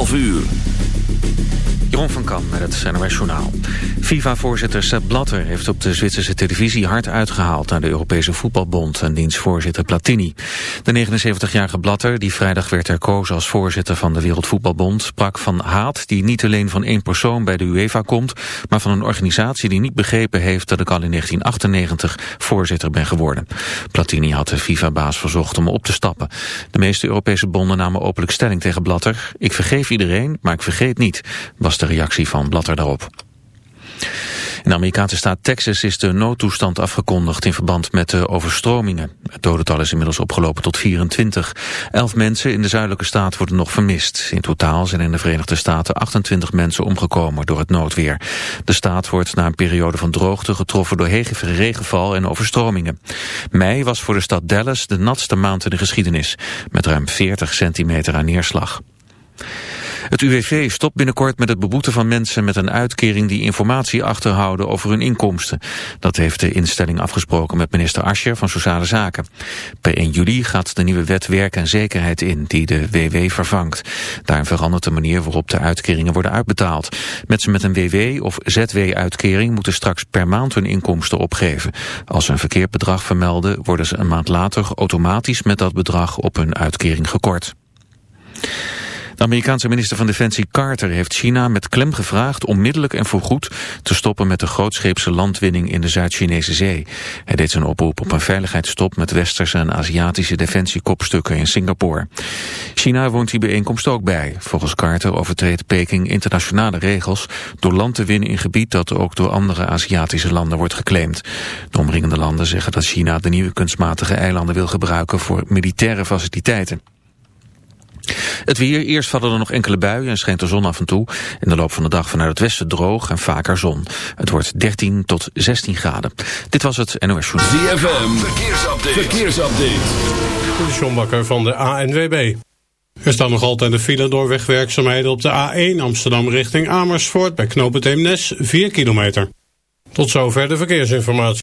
12 uur. Jeroen van Kam met het NOS Journaal. FIFA-voorzitter Sepp Blatter heeft op de Zwitserse televisie hard uitgehaald... naar de Europese Voetbalbond en diens voorzitter Platini. De 79-jarige Blatter, die vrijdag werd herkozen als voorzitter van de Wereldvoetbalbond... sprak van haat die niet alleen van één persoon bij de UEFA komt... maar van een organisatie die niet begrepen heeft dat ik al in 1998 voorzitter ben geworden. Platini had de FIFA-baas verzocht om op te stappen. De meeste Europese bonden namen openlijk stelling tegen Blatter. Ik vergeef iedereen, maar ik vergeet niet, was de reactie van Blatter daarop. In de Amerikaanse staat Texas is de noodtoestand afgekondigd in verband met de overstromingen. Het dodental is inmiddels opgelopen tot 24. Elf mensen in de zuidelijke staat worden nog vermist. In totaal zijn in de Verenigde Staten 28 mensen omgekomen door het noodweer. De staat wordt na een periode van droogte getroffen door hevige regenval en overstromingen. Mei was voor de stad Dallas de natste maand in de geschiedenis, met ruim 40 centimeter aan neerslag. Het UWV stopt binnenkort met het beboeten van mensen met een uitkering die informatie achterhouden over hun inkomsten. Dat heeft de instelling afgesproken met minister Ascher van Sociale Zaken. Per 1 juli gaat de nieuwe wet werk en zekerheid in die de WW vervangt. Daarin verandert de manier waarop de uitkeringen worden uitbetaald. Mensen met een WW of ZW-uitkering moeten straks per maand hun inkomsten opgeven. Als ze een verkeerd bedrag vermelden worden ze een maand later automatisch met dat bedrag op hun uitkering gekort. De Amerikaanse minister van Defensie Carter heeft China met klem gevraagd onmiddellijk en voorgoed te stoppen met de grootscheepse landwinning in de Zuid-Chinese zee. Hij deed zijn oproep op een veiligheidsstop met westerse en Aziatische defensiekopstukken in Singapore. China woont die bijeenkomst ook bij. Volgens Carter overtreedt Peking internationale regels door land te winnen in gebied dat ook door andere Aziatische landen wordt geclaimd. De omringende landen zeggen dat China de nieuwe kunstmatige eilanden wil gebruiken voor militaire faciliteiten. Het weer, eerst vallen er nog enkele buien en schijnt de zon af en toe. In de loop van de dag vanuit het westen droog en vaker zon. Het wordt 13 tot 16 graden. Dit was het NOS Journal. ZFM, verkeersupdate. verkeersupdate. De John Bakker van de ANWB. Er staan nog altijd de file door wegwerkzaamheden op de A1 Amsterdam richting Amersfoort bij knooppunt Eemnes 4 kilometer. Tot zover de verkeersinformatie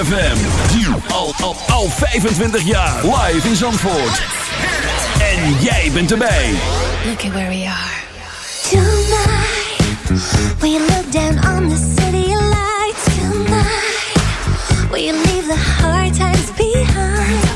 ZFM. Al, al, al 25 jaar. Live in Zandvoort. En jij bent erbij. Look at where we are. Tonight, we look down on the city lights. Tonight, we leave the hard times behind.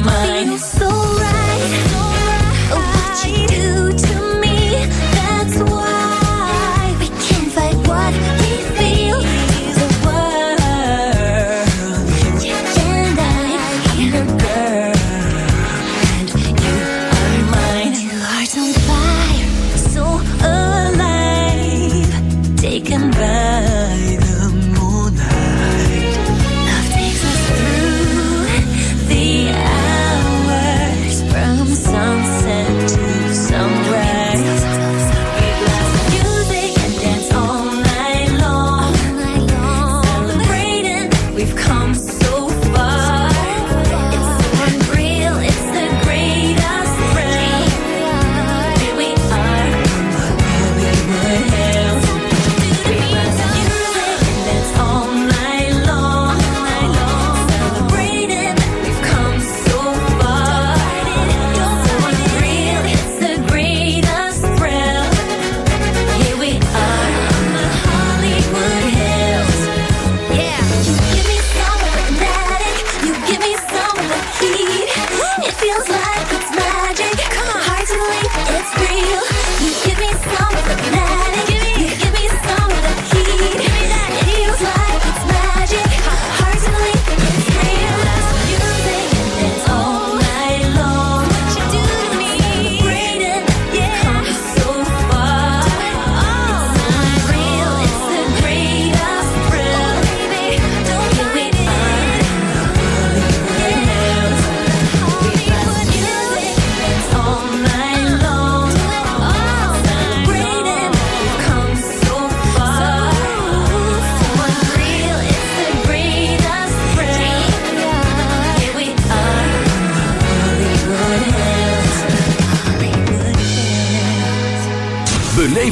mine.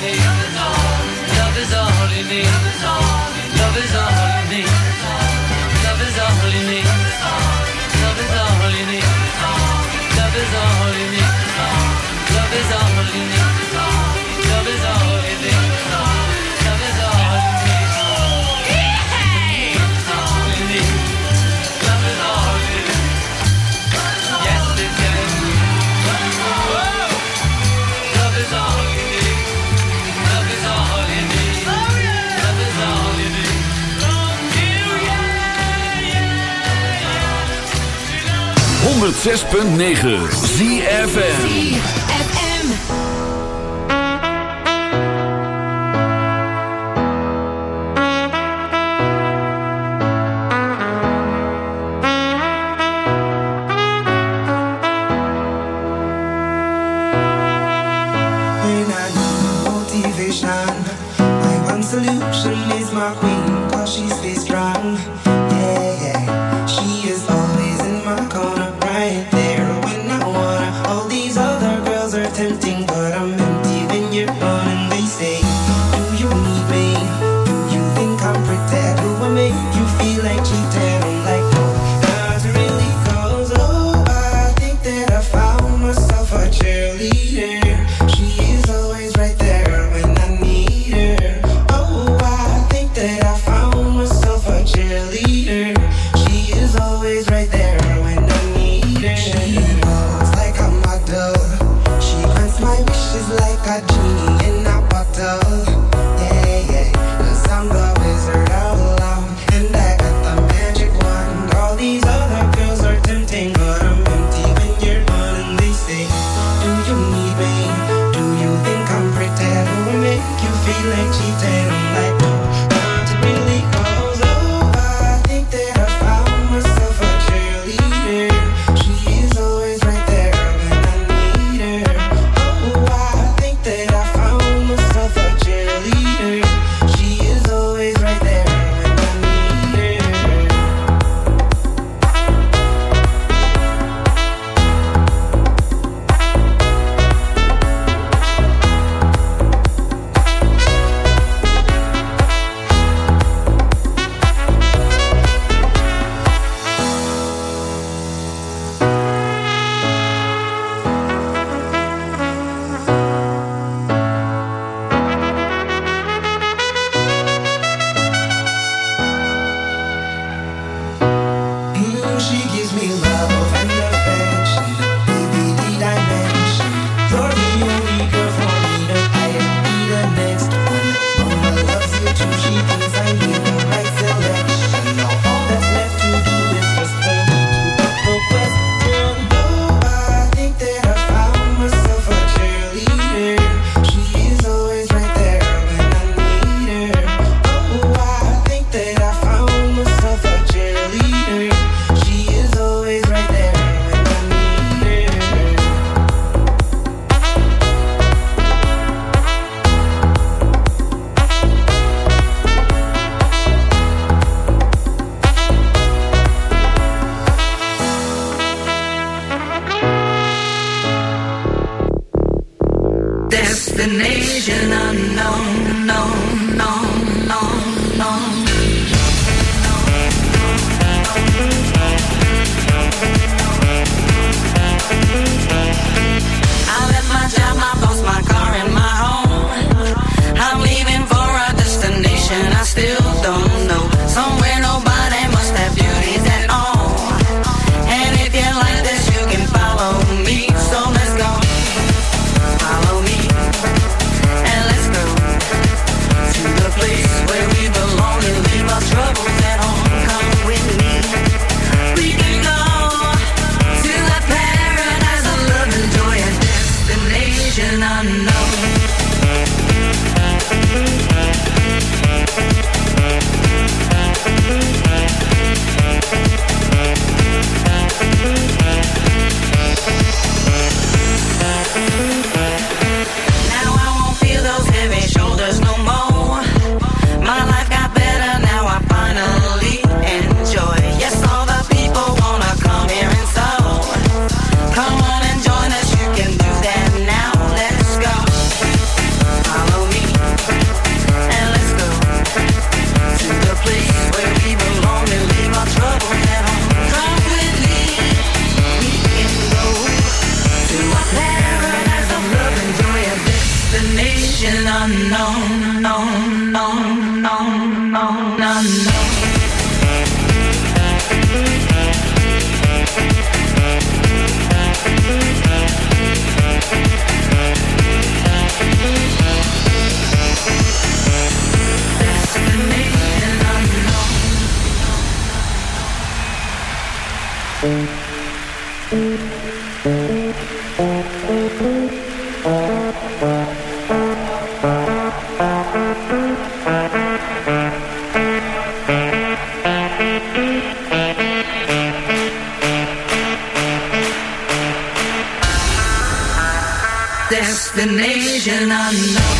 me. Love is all in me. Love is all in me. Love is all in me. 106.9 ZFN Destination unknown.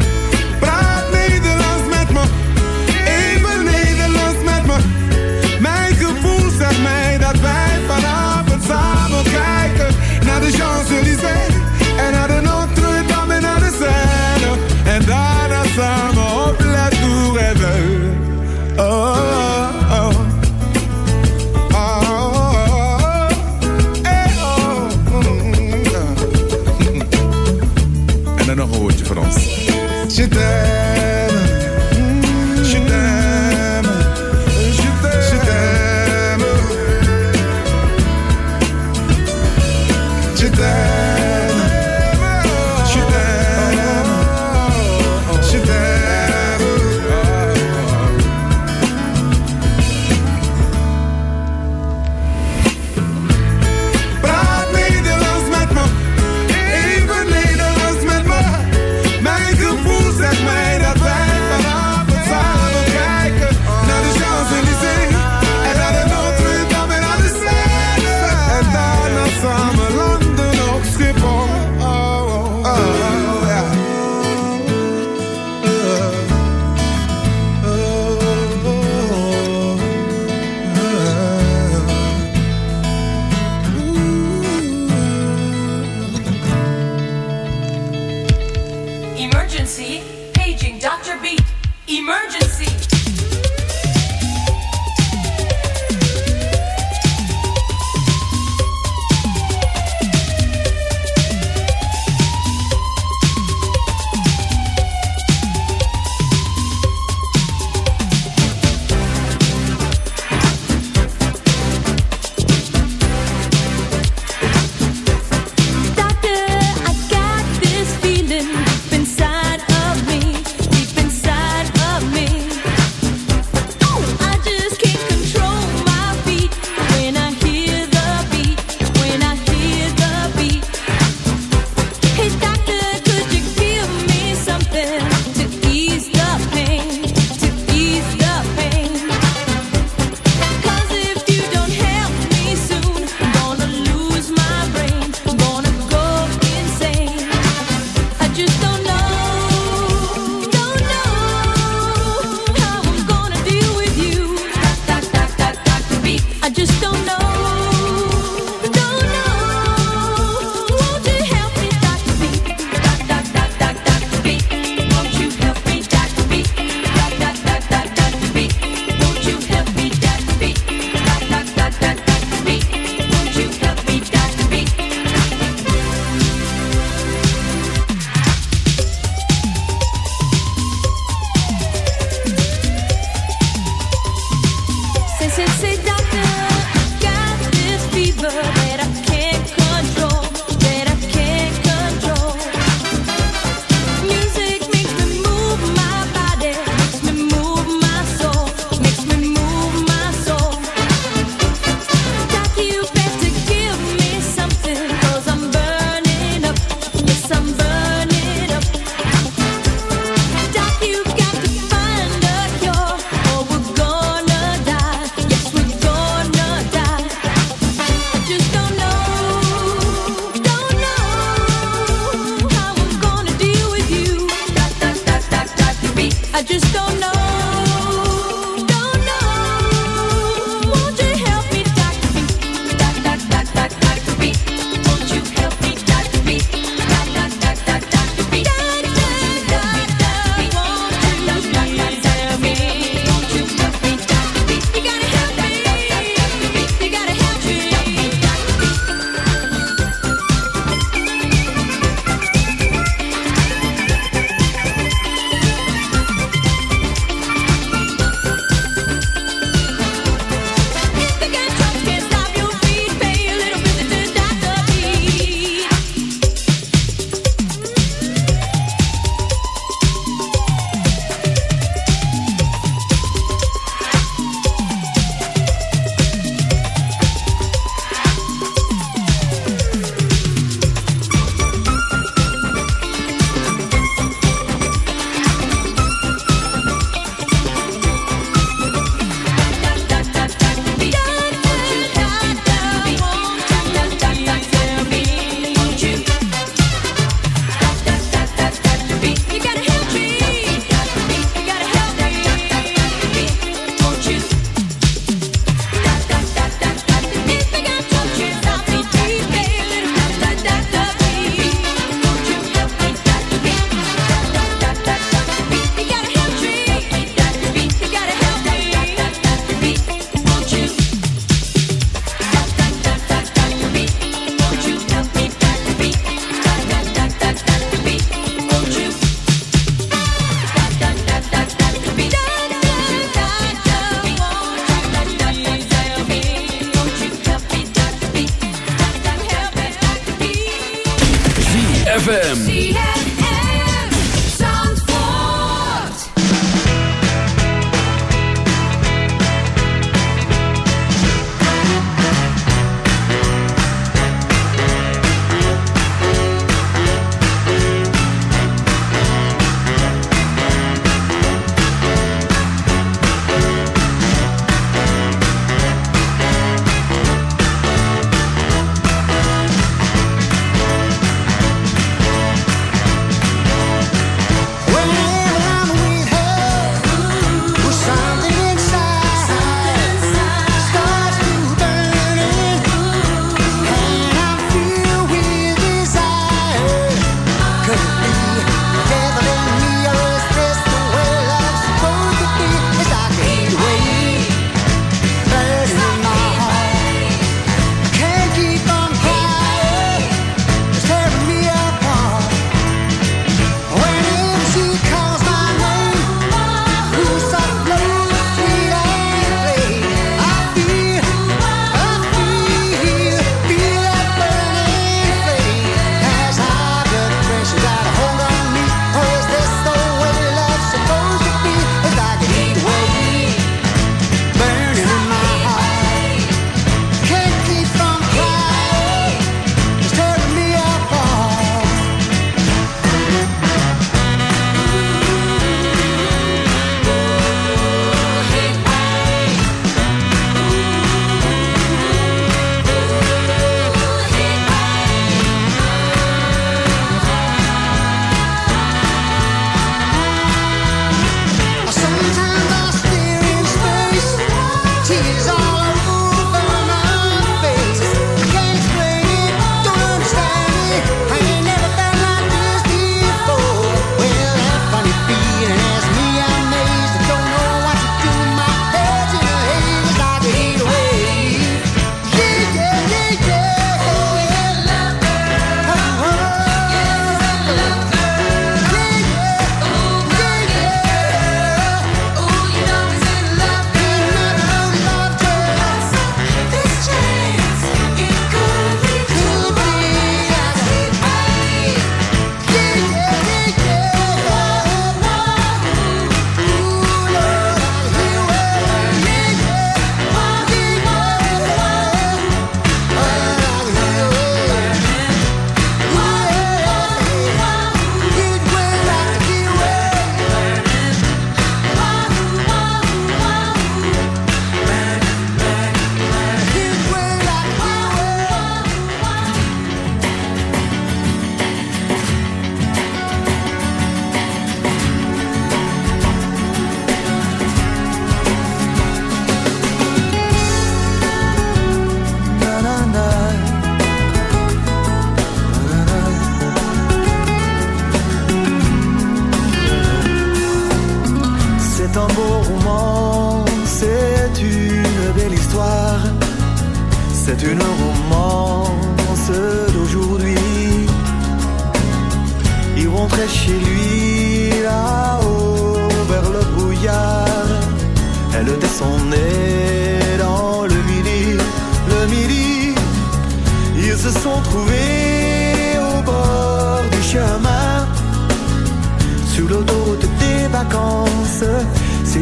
ZFM.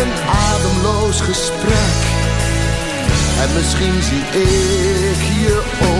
een ademloos gesprek. En misschien zie ik je ooit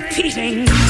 repeating.